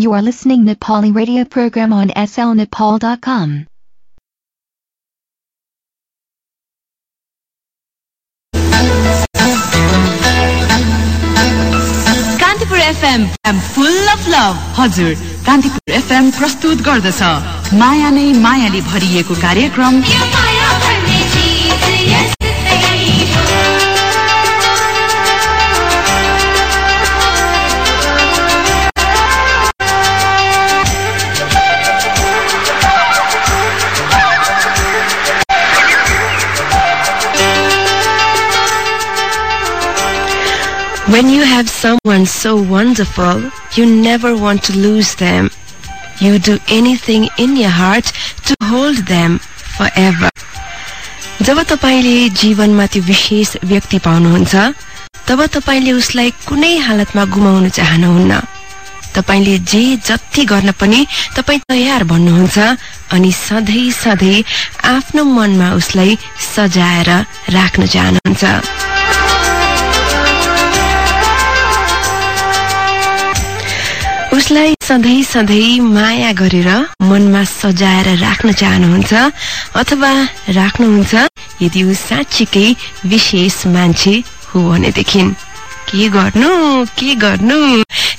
You are listening Nepali radio program on slnepal.com. Kantipur FM full of love हजुर Kantipur FM प्रस्तुत गर्दछ माया नै मायाले भरिएको कार्यक्रम When you have someone so wonderful, you never want to lose them. You do anything in your heart to hold them forever. जब तपाईँले जीवनमा त्यो विशेष व्यक्ति पाउनुहुन्छ तब तपाईँले उसलाई कुनै हालतमा गुमाउन चाहनुहुन्न तपाईँले जे जति गर्न पनि तपाईँ तयार भन्नुहुन्छ अनि सधैँ सधैँ आफ्नो मनमा उसलाई सजाएर राख्न चाहनुहुन्छ उसलाई सधैँ सधैँ माया गरेर मनमा सजाएर राख्न चाहनुहुन्छ अथवा राख्नुहुन्छ यदि ऊ साँच्चीकै विशेष मान्छे हो भनेदेखि के गर्नु? के गर्नु?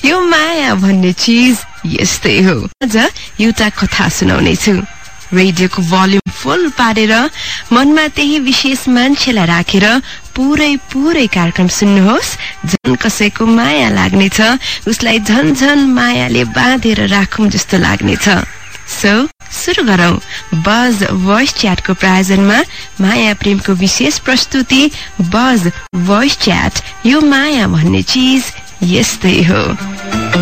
यो माया भन्ने चिज यस्तै हो। आज एउटा कथा सुनाउने छु रेडियोको भल्युम फुल पारेर मनमा त्यही विशेष मान्छेलाई राखेर पुरै पुरै कार्यक्रम सुन्नुहोस्। झन कसैको माया लाग्नेछ उसलाई झन झन मायाले बाँधेर राखौँ जस्तो लाग्नेछ। सो सुरु गरौं। बज भोइस च्याटको प्रायोजनमा माया प्रेमको विशेष प्रस्तुति बज भोइस च्याट यो माया भन्ने चिज यस्तै हो हो।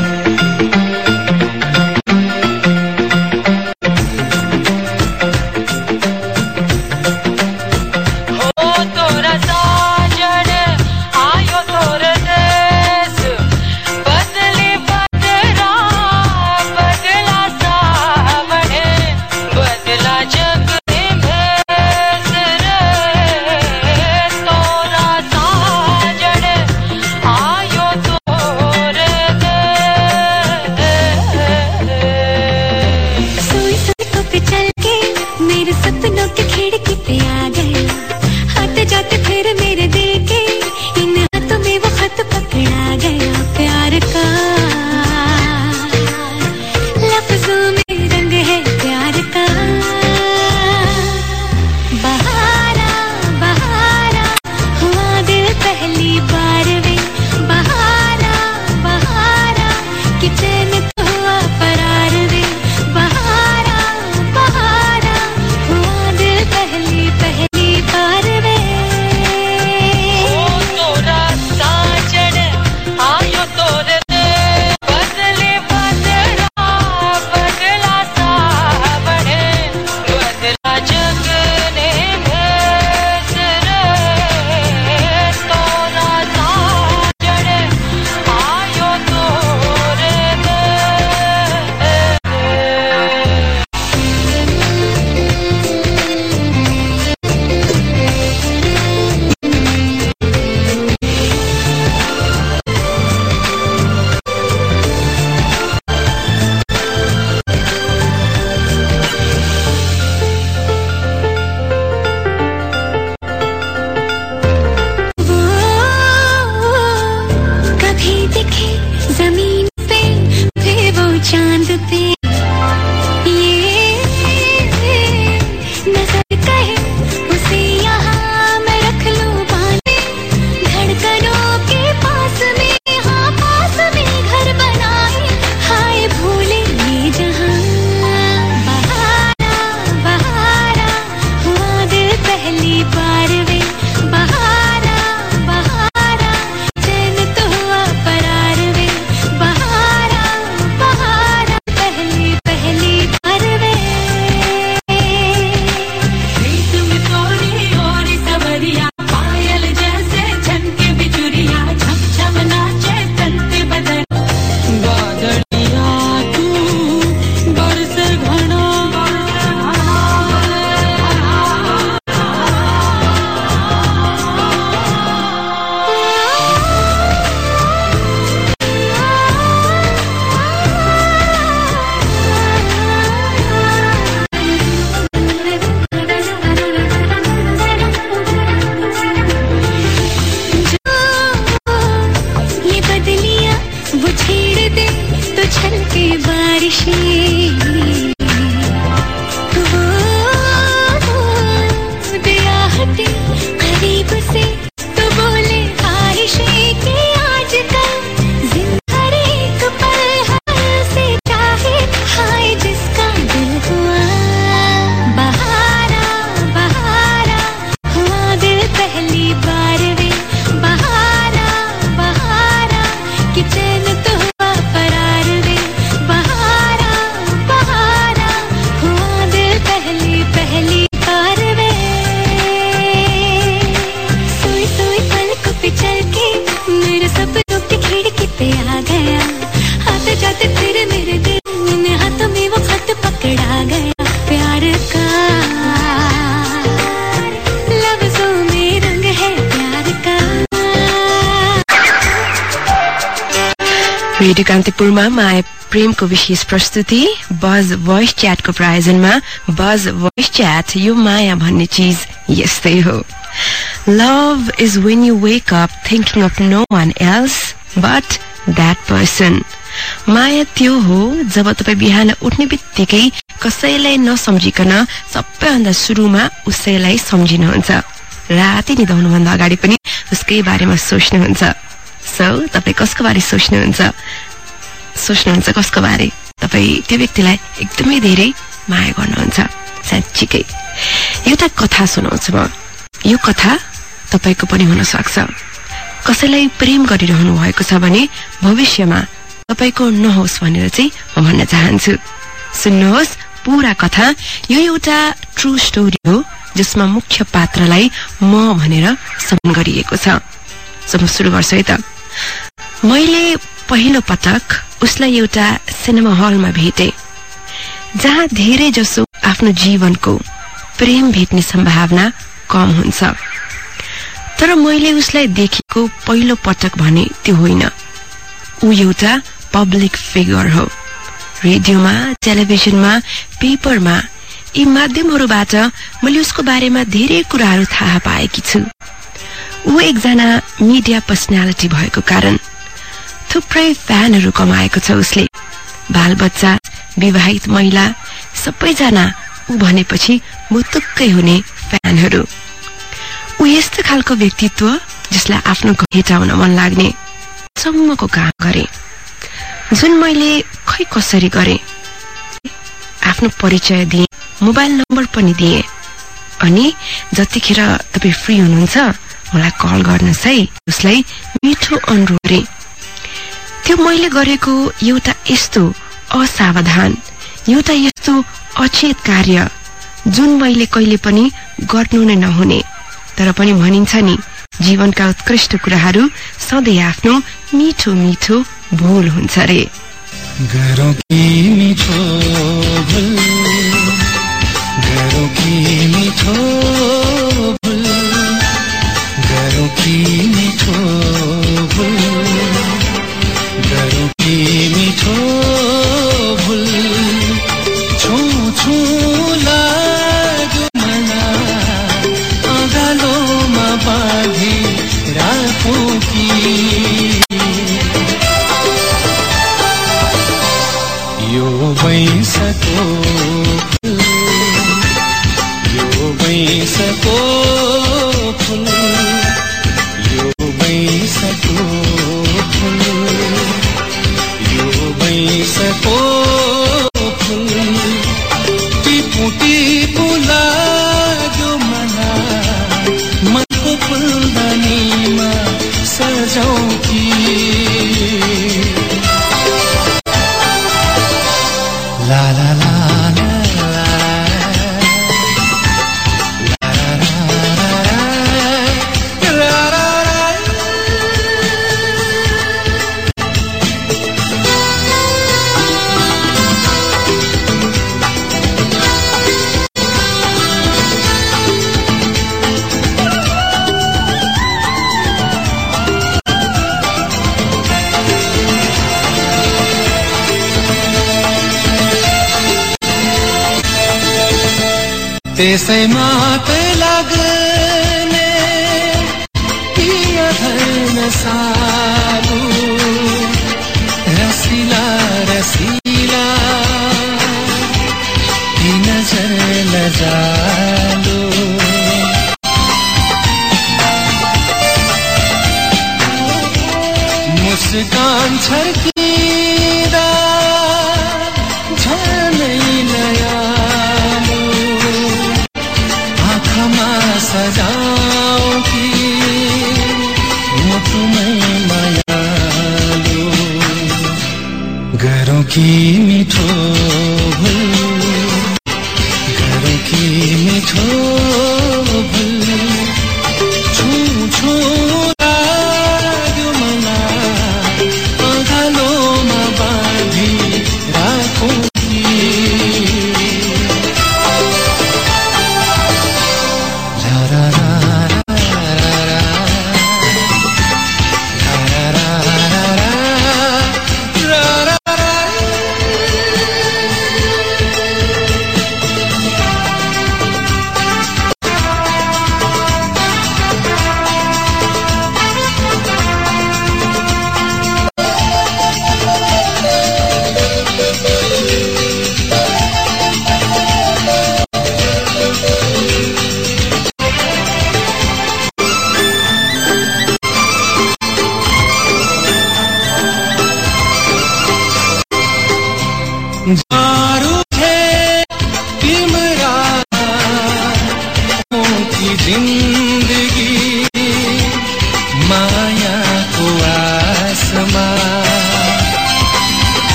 रेडियो कान्तिपुरमा माया प्रेमको विशेष प्रस्तुति बज भोइस च्याटको प्रायोजनमा बज भोइस च्याट यो माया भन्ने चिज यस्तै हो love is when you wake up thinking of no one else but that person माया त्यो हो जब तपाईँ बिहान उठ्ने बित्तिकै कसैलाई नसम्झिकन सबैभन्दा सुरुमा उसैलाई सम्झिनुहुन्छ राति निधाउनुभन्दा अगाडि पनि उसकै बारेमा सोच्नुहुन्छ सो तपाईँ कसको बारे सोच्नुहुन्छ सोच्नुहुन्छ कसको बारे? तपाईँ त्यो व्यक्तिलाई एकदमै धेरै माया गर्नुहुन्छ। साँच्चीकै। एउटा कथा सुनाउँछु म। यो कथा तपाईँको पनि हुन सक्छ कसैलाई प्रेम गरिरहनु भएको छ भने भविष्यमा तपाईँको नहोस् भनेर चाहिँ म भन्न चाहन्छु। सुन्नुहोस् पुरा कथा। यो एउटा ट्रु स्टोरी हो जसमा मुख्य पात्रलाई म भनेर सम्मान गरिएको छ। सुरु त। मैले पहिलो पटक उसलाई एउटा सिनेमा हलमा भेटे जहाँ धेरै जसो आफ्नो जीवनको प्रेम भेट्ने सम्भावना कम हुन्छ। तर मैले उसलाई देखेको पहिलो पटक भने त्यो होइन। ऊ एउटा पब्लिक फिगर हो। रेडियोमा टेलिभिजनमा पेपरमा यी माध्यमहरूबाट मैले उसको बारेमा धेरै कुराहरू थाहा पाएकी छु। ऊ एकजना मिडिया पर्सनालिटी भएको कारण थुप्रै फ्यानहरू कमाएको छ उसले। बालबच्चा विवाहित महिला सबैजना ऊ भनेपछि मुतुक्कै हुने फ्यानहरू। ऊ यस्तो खालको व्यक्तित्व जसलाई आफ्नो हेटाउन मन लाग्ने सम्मको काम गरे। जुन मैले खै कसरी गरे? आफ्नो परिचय दिए मोबाइल नम्बर पनि दिए। अनि जतिखेर तपाईँ फ्री हुनुहुन्छ मलाई कल गर्नुहोस् है उसलाई मिठो अनुरोध गरे त्यो मैले गरेको एउटा यस्तो असावधान एउटा यस्तो अचेत कार्य जुन मैले कहिले पनि गर्नु नै नहुने। तर पनि भनिन्छ नि जीवनका उत्कृष्ट कुराहरू सधैँ आफ्नो मिठो मिठो भूल हुन्छ रे। मिठो भूल त्यसैमा त लाग्ने प्रिय धन सालु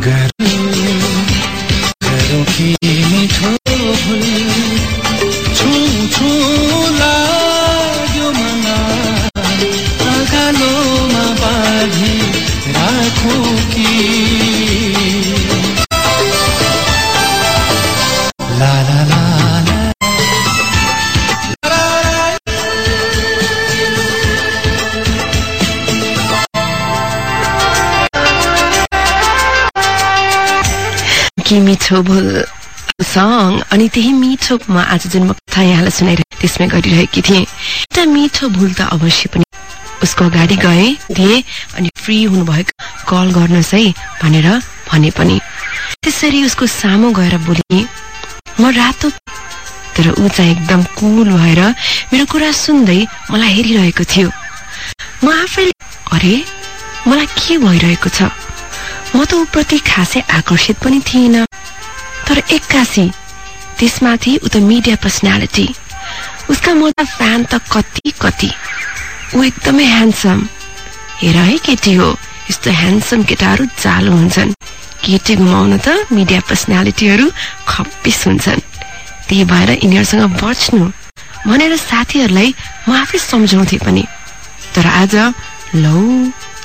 Garim मिठो भुल सङ अनि त्यही मिठो म आज जुन म कथा यहाँलाई सुनाइरहे त्यसमै गरिरहेकी थिएँ। एउटा मिठो भुल त अवश्य पनि। उसको अगाडि गए थिएँ अनि फ्री हुनुभएको कल गर्नुहोस् है भनेर भने पनि। त्यसरी उसको सामु गएर बोलेँ म रातो तर ऊ चाहिँ एकदम कुल भएर मेरो कुरा सुन्दै मलाई हेरिरहेको थियो। म आफैले अरे मलाई के भइरहेको छ? म त ऊप्रति खासै आकर्षित पनि थिइनँ। तर एक्कासी त्यसमाथि ऊ त मिडिया पर्सनालिटी उसका म त फ्यान त कति कति ऊ एकदमै ह्यान्डसम हेर है केटी हो यस्तो ह्यान्डसम केटाहरू चालु हुन्छन् केटी घुमाउनु त मिडिया पर्सनालिटीहरू खप्पिस हुन्छन् त्यही भएर यिनीहरूसँग बच्नु भनेर साथीहरूलाई म आफै सम्झाउँथे पनि तर आज लौ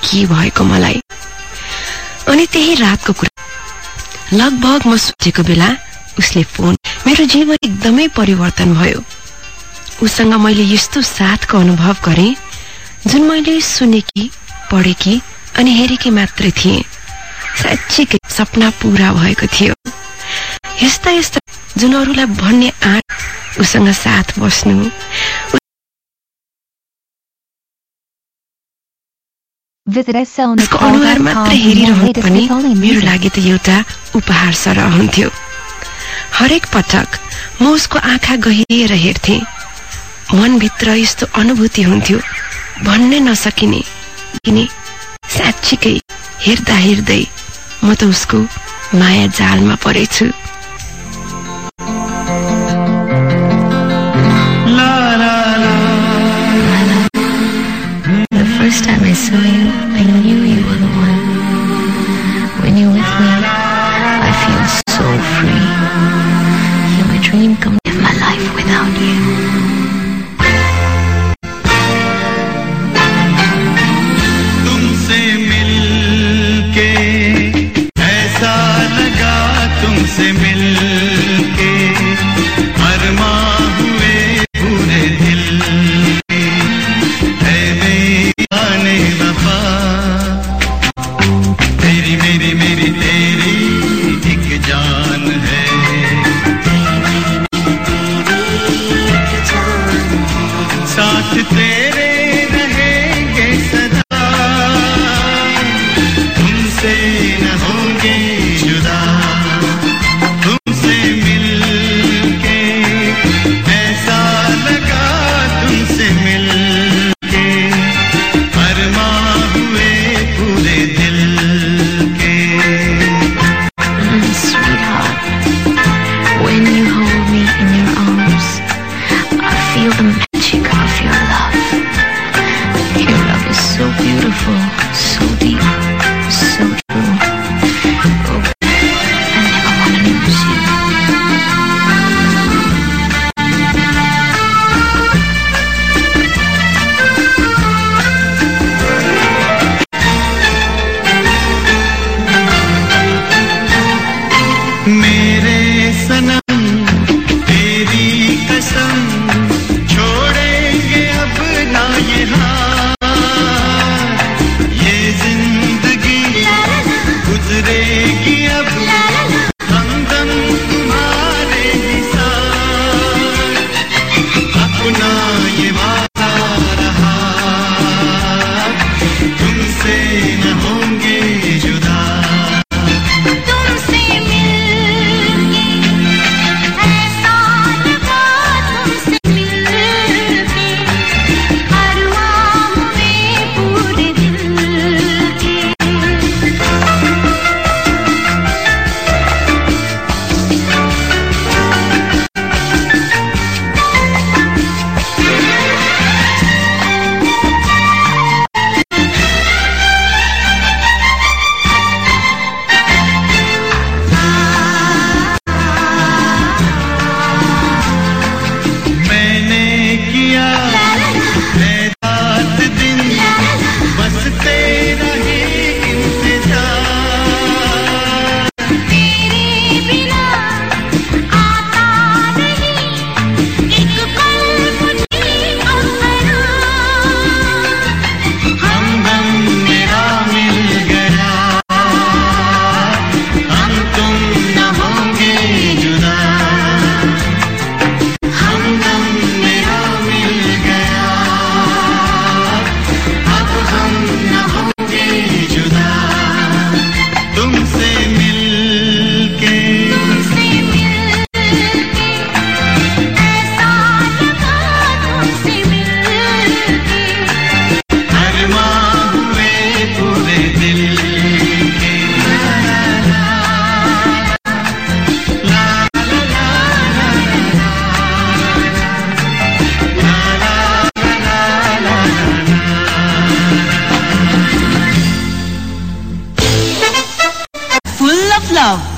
के भएको मलाई अनि त्यही रातको कुरा लगभग म सोचेको बेला उसले फोन मेरो जीवन एकदमै परिवर्तन भयो। उसँग मैले यस्तो साथको अनुभव गरेँ जुन मैले सुनेकी पढेकी अनि हेरेकी मात्रै थिएँ। साँच्चीकै सपना पूरा भएको थियो। यस्ता यस्ता जुन अरूलाई भन्ने आँट उसँग साथ बस्नु उसको अनुहार मात्र हेरिरहनु पनि मेरो. लागि त एउटा उपहार सरह हुन्थ्यो। हरेक पटक म उसको आँखा गहिरिएर हेर्थे। मनभित्र यस्तो अनुभूति हुन्थ्यो। भन्नै नसकिने। किने? साँच्चीकै हेर्दा हेर्दै म त उसको माया जालमा परेछु।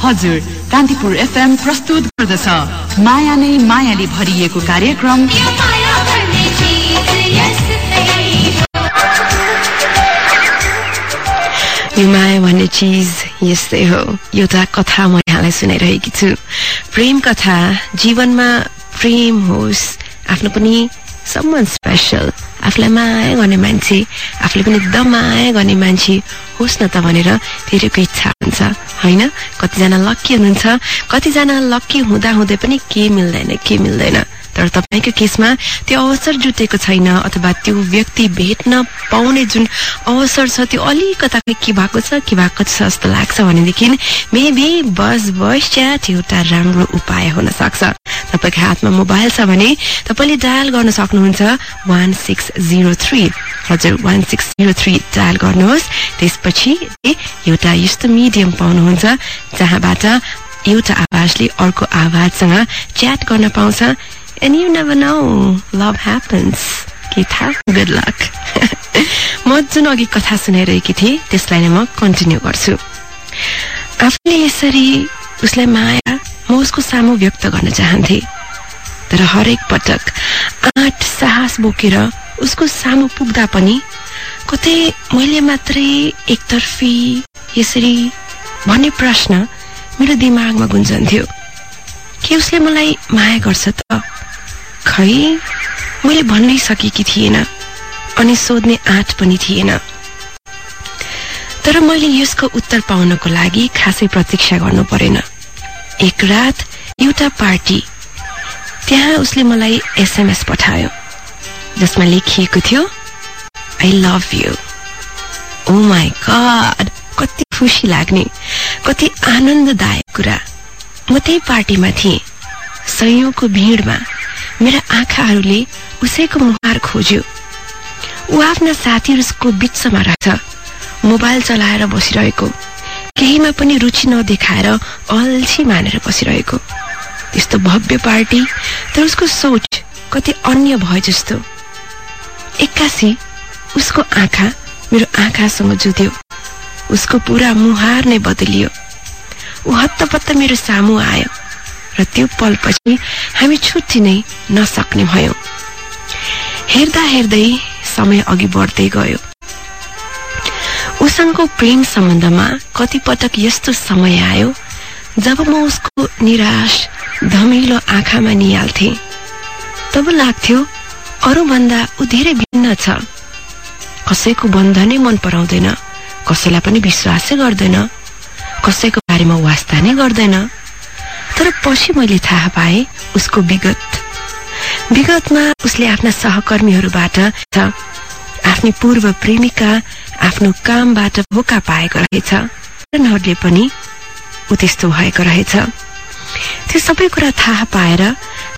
हजुर कान्तिपुर एफएम प्रस्तुत गर्दछ। माया नै मायाले भरिएको कार्यक्रम। यो माया भन्ने चीज यस्तै हो। एउटा कथा म यहाँलाई सुनाइरहेकी छु। प्रेम कथा जीवनमा प्रेम होस् आफ्नो पनि समन स्पेसल आफूलाई माया गर्ने मान्छे आफूले पनि एकदम माया गर्ने मान्छे होस् न त भनेर धेरैको इच्छा हुन्छ। होइन? कतिजना लक्की हुनुहुन्छ। कतिजना लक्की हुँदा हुँदै पनि के मिल्दैन के मिल्दैन। तर तपाईँको केसमा त्यो अवसर जुटेको छैन अथवा त्यो व्यक्ति भेट्न पाउने जुन अवसर छ त्यो अलिकता के भएको छ के भएको छ जस्तो लाग्छ भनेदेखि मेबी बस भोइस च्याट एउटा राम्रो उपाय हुन सक्छ। तपाईँको हातमा मोबाइल छ भने तपाईँले डायल गर्न सक्नुहुन्छ वान सिक्स जिरो थ्री। हजुर one six zero three dial गर्नुहोस्। त्यसपछि एउटा यस्तो मिडियम पाउनुहुन्छ जहाँबाट एउटा आवाजले अर्को आवाजसँग च्याट गर्न पाउँछ। And you never know love happens के थाहा गुड लक म जुन अघि कथा सुनाइरहेकी थिएँ त्यसलाई नै म कन्टिन्यू गर्छु। आफूले यसरी उसलाई माया म उसको सामु व्यक्त गर्न चाहन्थे। तर हरेक पटक आँट साहस बोकेर उसको सामु पुग्दा पनि कतै मैले मात्रै एकतर्फी यसरी भन्ने प्रश्न मेरो दिमागमा गुन्जन्थ्यो। के उसले मलाई माया गर्छ त? खै मैले भन्नै सकेकी थिएन अनि सोध्ने आँट पनि थिएन। तर मैले यसको उत्तर पाउनको लागि खासै प्रतीक्षा गर्नु परेन। एक रात एउटा पार्टी। त्यहाँ उसले मलाई एसएमएस पठायो जसमा लेखिएको थियो I love you oh my God कति खुसी लाग्ने कति आनन्ददायक कुरा। म त्यही पार्टीमा थिएँ। सयौंको भिडमा मेरा आँखाहरूले उसैको मुहार खोज्यो। ऊ आफ्ना साथीहरूको बिचमा रहेछ मोबाइल चलाएर बसिरहेको। केहीमा पनि रुचि नदेखाएर अल्छी मानेर बसिरहेको। त्यस्तो भव्य पार्टी तर उसको सोच कति अन्य भए जस्तो। एक्कासी उसको आँखा मेरो आँखासँग जुध्यो उसको पुरा मुहार नै बदलियो। ऊ हत्तपत्त मेरो सामु आयो र त्यो पलपछि हामी छुट्टी नै नसक्ने भयौं। हेर्दा हेर्दै समय अघि बढ्दै गयो। उसँगको प्रेम सम्बन्धमा कतिपटक यस्तो समय आयो जब म उसको निराश धमिलो आँखामा निहाल्थे। तब लाग्थ्यो अरूभन्दा ऊ धेरै भिन्न छ। कसैको बन्धनै मन पराउँदैन कसैलाई पनि विश्वासै गर्दैन कसैको बारेमा वास्ता नै गर्दैन। तर पछि मैले थाहा पाएँ उसको विगत। विगतमा उसले आफ्ना सहकर्मीहरूबाट आफ्नी पूर्व प्रेमिका आफ्नो कामबाट धोका पाएको रहेछ कारणहरूले पनि ऊ त्यस्तो भएको रहेछ। त्यो सबै कुरा थाहा पाएर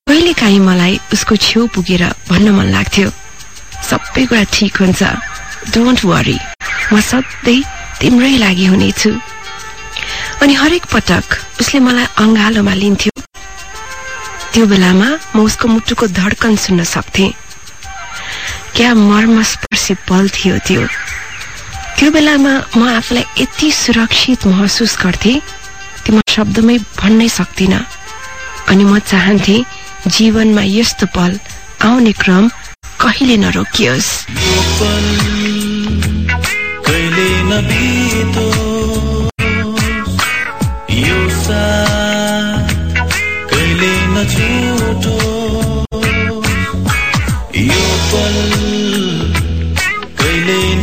कहिलेकाहीँ मलाई उसको छेउ पुगेर भन्न मन लाग्थ्यो। सबै कुरा ठिक हुन्छ। डोन्ट वरी म सधैँ तिम्रै लागि हुनेछु। अनि हरेक पटक उसले मलाई अङ्गालोमा लिन्थ्यो। त्यो बेलामा म उसको मुटुको धड्कन सुन्न सक्थे। क्या मर्मस्पर्शी पल थियो त्यो। त्यो बेलामा म आफूलाई यति सुरक्षित महसुस गर्थे त्यो म शब्दमै भन्नै सक्दिन। अनि म चाहन्थे जीवनमा यस्तो पल आउने क्रम कहिले नरोकियोस्।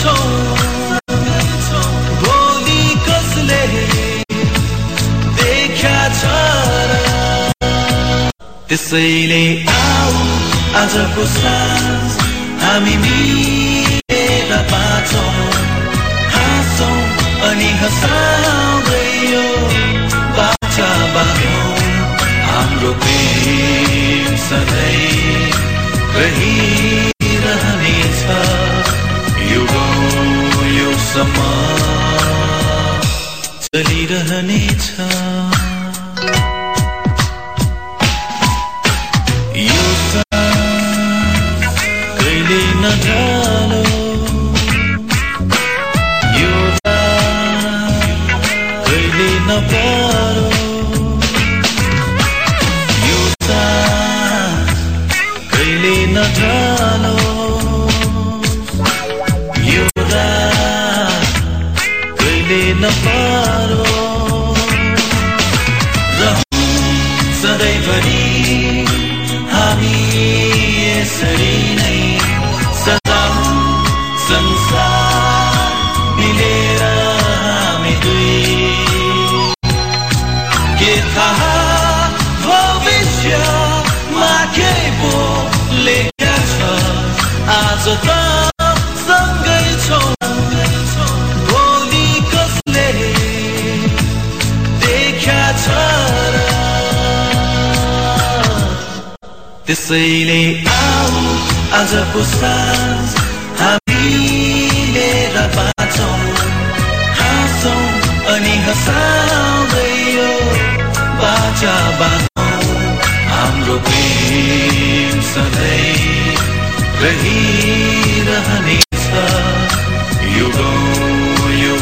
छौ कसले त्यसैले आऊ आजको सास हामी मिलेर बाँचौँ। हाँसौँ अनि हँसाउँदै यो बाचा बाँधौँ हाम्रो प्रेम सधैँ रही सम्म चलिरहनेछ त्यसैले आऊ आजको साँझ हामी मिलेर बाँचौँ हाँसौँ अनि हँसाउँदै यो बाचा बाँधौँ। हाम्रो प्रेम सधैँ रहिरहनेछ यो गाउँ यो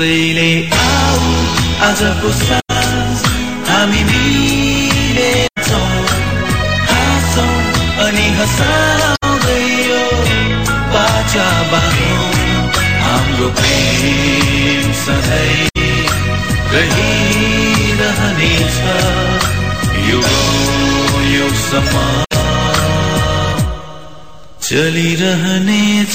आऊ आजको हामी मिलेछौँ। हाँसौँ अनि हाम्रो प्रेम सधैँ रहिरहनेछ। यो गाउँ यो सम्म चलिरहनेछ।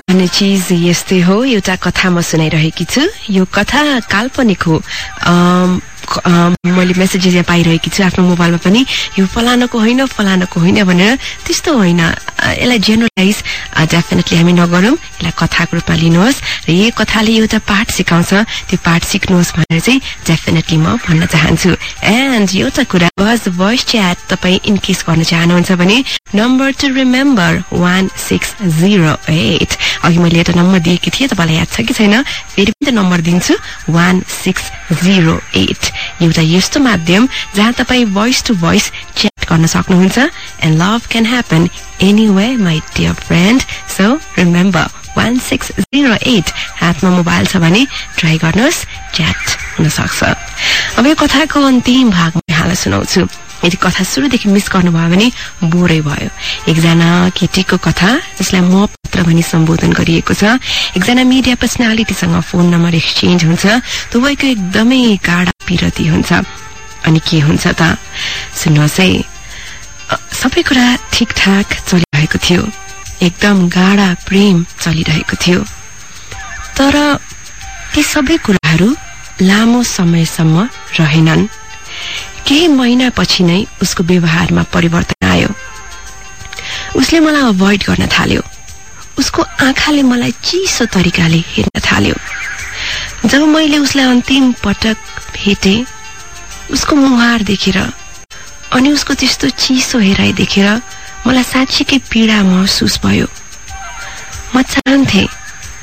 भन्ने चीज यस्तै हो एउटा कथा म सुनाइरहेकी छु। यो कथा काल्पनिक हो। मैले मेसेजेस यहाँ पाइरहेकी छु आफ्नो मोबाइलमा पनि। यो फलानाको होइन फलानाको होइन भनेर त्यस्तो होइन। यसलाई जेनरलाइज डेफिनेटली हामी नगरौँ। यसलाई कथाको रूपमा लिनुहोस्। र यो कथाले एउटा पाठ सिकाउँछ। त्यो पाठ सिक्नुहोस् भनेर चाहिँ डेफिनेटली म भन्न चाहन्छु। एन्ड एउटा कुरा बस भोइस च्याट तपाईँ इनकेस गर्न चाहनुहुन्छ भने number to remember one six zero eight अघि मैले एउटा नम्बर दिएकी थिएँ तपाईँलाई याद छ कि छैन? फेरि पनि त नम्बर दिन्छु वान सिक्स जिरो एट एउटा यस्तो माध्यम जहाँ तपाईँ भोइस टु भोइस च्याट गर्न सक्नुहुन्छ and love can happen anyway my dear friend so remember one six zero eight हातमा मोबाइल छ भने ट्राई गर्नुहोस् च्याट हुन सक्छ अब यो कथाको अन्तिम भाग म यहाँलाई सुनाउँछु। यदि कथा सुरुदेखि मिस गर्नुभयो भने बोरै भयो? एकजना केटीको कथा जसलाई म पत्र भनी सम्बोधन गरिएको छ। एकजना मिडिया पर्सनालिटीसँग फोन नम्बर एक्सचेन्ज हुन्छ। दुवैको एकदमै गाढा पिरती हुन्छ। अनि के हुन्छ त? सुन्नुहोस् है। सबै कुरा ठिकठाक चलिरहेको थियो। एकदम गाढा प्रेम चलिरहेको थियो। तर ती सबै कुराहरू लामो समयसम्म रहेनन्। केही महिनापछि नै उसको व्यवहारमा परिवर्तन आयो। उसले मलाई अभोइड गर्न थाल्यो। उसको आँखाले मलाई चिसो तरिकाले हेर्न थाल्यो। जब मैले उसलाई अन्तिम पटक भेटे उसको मुहार देखेर अनि उसको त्यस्तो चिसो हेराइ देखेर मलाई साँच्चीकै पीडा महसुस भयो। म चाहन्थे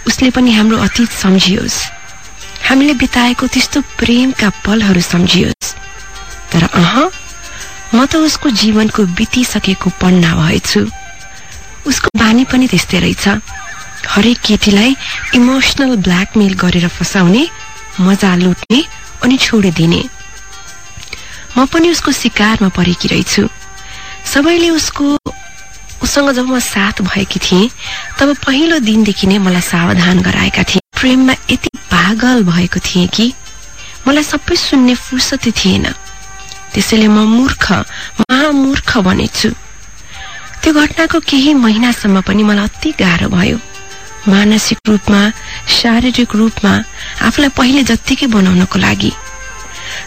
उसले पनि हाम्रो अतीत सम्झियोस्। हामीले बिताएको त्यस्तो प्रेमका पलहरू सम्झियोस्। तर अह म त उसको जीवनको बितिसकेको पन्ना भएछु। उसको बानी पनि त्यस्तै रहेछ। हरेक केटीलाई इमोसनल ब्ल्याकमेल गरेर फसाउने मजा लुट्ने अनि छोडिदिने। म पनि उसको शिकारमा परेकी रहेछु। सबैले उसको उसँग जब म साथ भएकी थिएँ तब पहिलो दिनदेखि नै मलाई सावधान गराएका थिए। प्रेममा यति पागल भएको थिएँ कि मलाई सबै सुन्ने फुर्सदै थिएन। त्यसैले म मूर्ख महामूर्ख बनेछु। त्यो घटनाको केही महिनासम्म पनि मलाई अति गाह्रो भयो। मानसिक रूपमा शारीरिक रूपमा आफूलाई पहिले जत्तिकै बनाउनको लागि।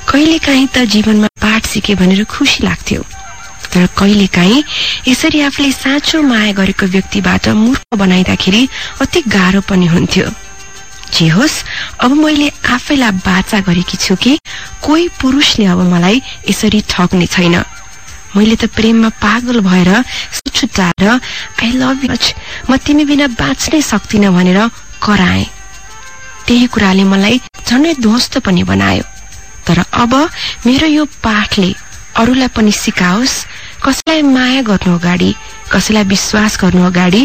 कहिलेकाहीँ त जीवनमा पाठ सिके भनेर खुसी लाग्थ्यो। तर कहिलेकाहीँ यसरी आफूले साँचो माया गरेको व्यक्तिबाट मूर्ख बनाइँदाखेरि अति गाह्रो पनि हुन्थ्यो। जे होस्? अब मैले आफैलाई बाचा गरेकी छु कि कोही पुरुषले अब मलाई यसरी ठग्ने छैन। मैले त प्रेममा पागल भएर छुट्टाएर आई लभ यु म तिमी बिना बाँच्नै सक्दिन भनेर कराए। त्यही कुराले मलाई झन्डै ध्वस्त पनि बनायो। तर अब मेरो यो पाठले अरूलाई पनि सिकाओस्। कसैलाई माया गर्नु अगाडि कसैलाई विश्वास गर्नु अगाडि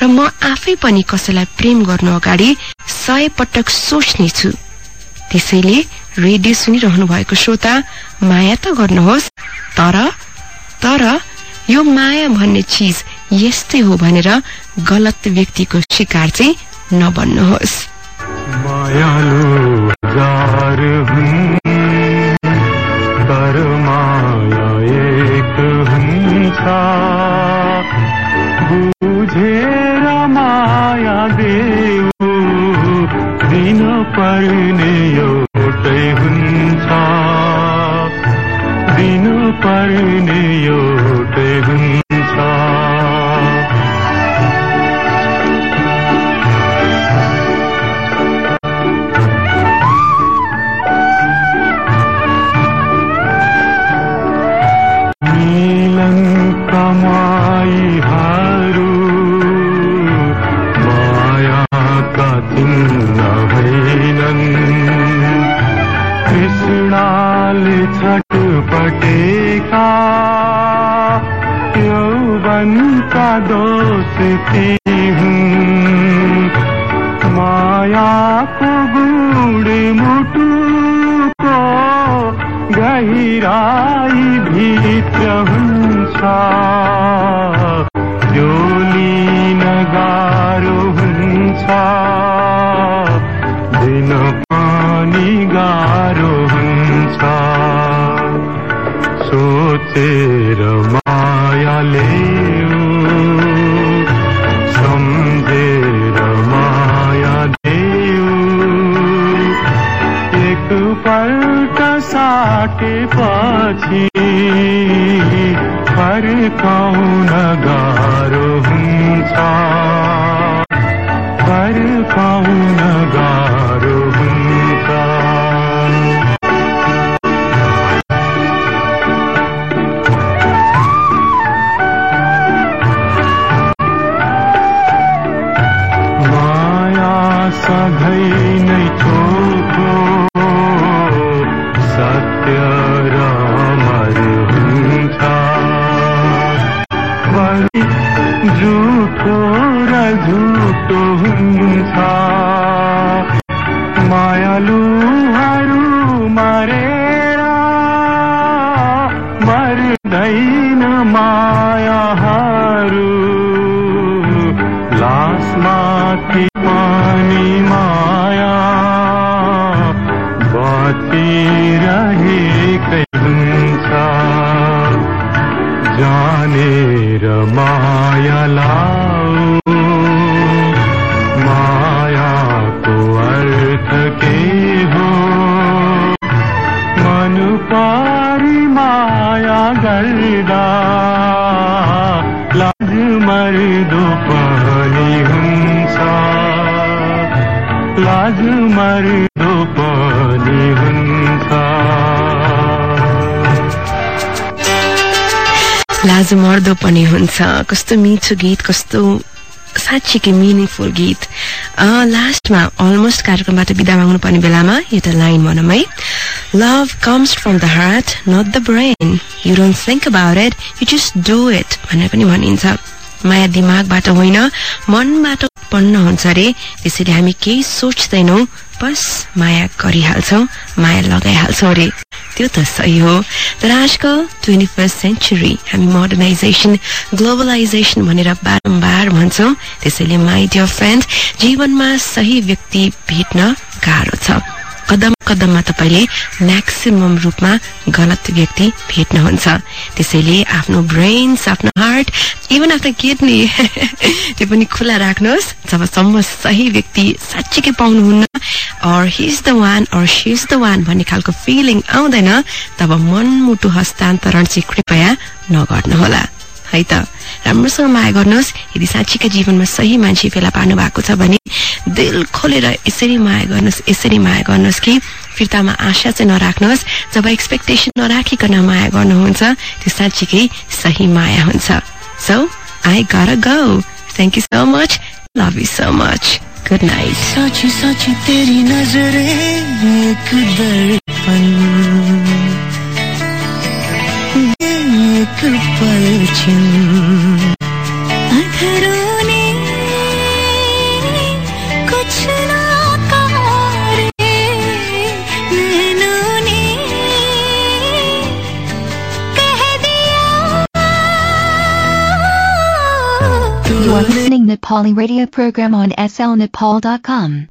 र म आफै पनि कसैलाई प्रेम गर्नु अगाडि सय पटक सोच्नेछु त्यसैले रेडियो सुनिरहनु भएको श्रोता माया त गर्नुहोस् तर तर यो माया भन्ने चिज यस्तै हो भनेर गलत व्यक्तिको शिकार चाहिँ नबन्नुहोस्। माया माया देऊ दिन पर्ने एउटै हुन्छ। दिन पर्ने एउटै பாரி माया கல்தா लाज दो पहली हुन्छा। लाज दो पहली हुन्छ। लाज मर्दो पनि हुन्छ। कस्तो मिठो गीत कस्तो साँच्चीकै मिनिङफुल गीत। लास्टमा अलमोस्ट कार्यक्रमबाट बिदा माग्नु पर्ने बेलामा एउटा लाइन भनौँ है। Love comes from the heart not the brain you don't think about it you just do it भनेर पनि भनिन्छ। माया दिमागबाट होइन मनबाट उत्पन्न हुन्छ अरे। त्यसैले हामी केही सोच्दैनौँ बस माया गरिहाल्छौँ माया लगाइहाल्छौँ अरे त्यो त सही हो। तर आजकल ट्वेन्टी फर्स्ट सेन्चुरी हामी मोडर्नाइजेसन ग्लोबलाइजेसन भनेर बारम्बार भन्छौँ त्यसैले माई डियर फ्रेन्ड जीवनमा सही व्यक्ति भेट्न गाह्रो छ। कदम कदममा तपाईँले म्याक्सिमम रूपमा गलत व्यक्ति भेट्नुहुन्छ। त्यसैले आफ्नो ब्रेन्स आफ्नो हार्ट इभन आफ्नो किडनी त्यो पनि खुला राख्नुहोस्। जबसम्म सही व्यक्ति साँच्चीकै पाउनुहुन्न or he's the one or she's the one भन्ने खालको फिलिङ आउँदैन तब मनमुटु हस्तान्तरण चाहिँ कृपया नगर्नुहोला। है त? राम्रोसँग माया गर्नुहोस्। यदि साँच्चीकै जीवनमा सही मान्छे फेला पार्नु भएको छ भने दिल खोलेर यसरी माया गर्नुहोस् यसरी माया गर्नुहोस् कि फिर्तामा आशा चाहिँ नराख्नुहोस्। जब एक्सपेक्टेसन नराखिकन माया गर्नुहुन्छ त्यो साँच्चीकै सही माया हुन्छ। So I gotta go thank you so much love you so much good night साची साची तेरी नजरें एक दर्पण। एक पलछिन। अधरों listening Nepali radio program on slnepal.com.